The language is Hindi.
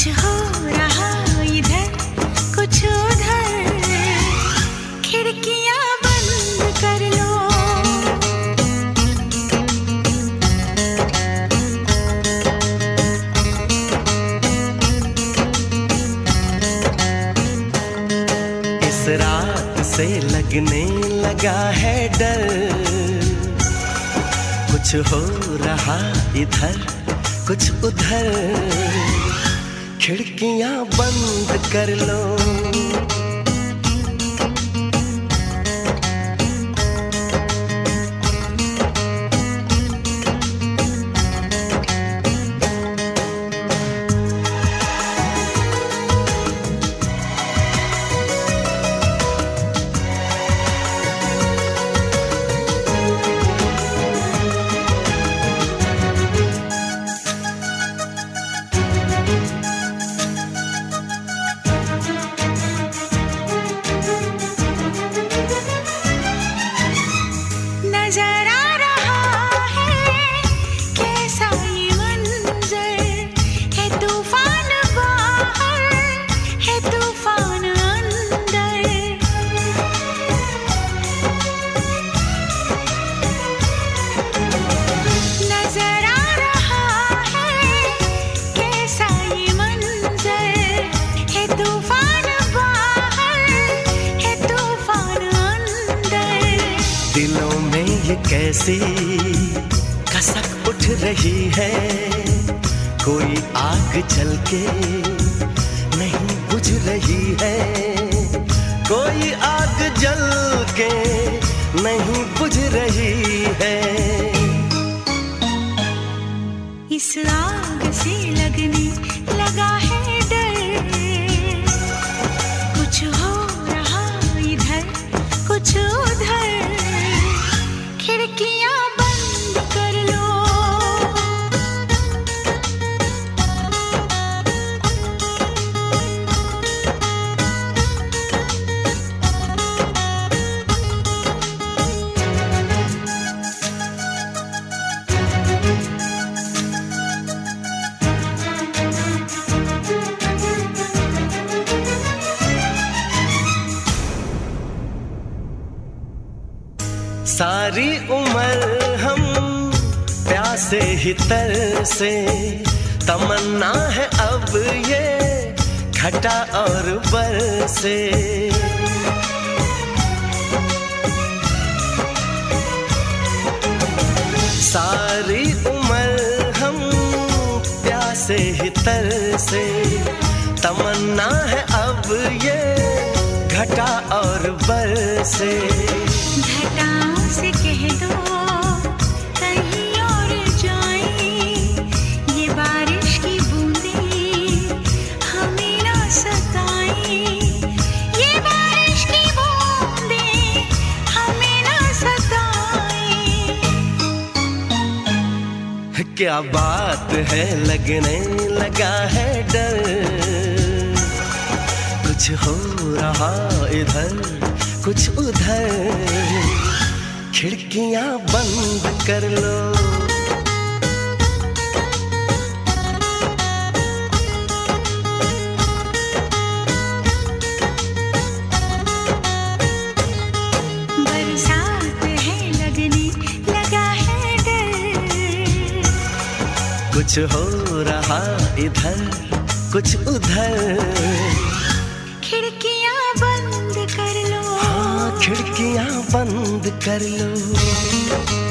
कुछ हो रहा इधर, कुछ उधर। खिड़कियाँ बंद कर लो। इस रात से लगने लगा है डर। कुछ हो रहा इधर, कुछ उधर। खिड़कियाँ बंद कर लो। कैसी कसक उठ रही है? कोई आग जल के नहीं बुझ रही है। कोई आग जल के नहीं बुझ रही सारी उम्र हम प्यासे ही तर से। तमन्ना है अब ये घटा और बर से। सारी उम्र हम प्यासे ही तर से। तमन्ना है अब ये घटा और बर से। क्या बात है लगने लगा है डर। कुछ हो रहा इधर। कुछ उधर। खिड़कियाँ बंद कर लो। बरसात है लगने लगा कुछ हो रहा इधर कुछ उधर। खिड़कियाँ बंद कर लो।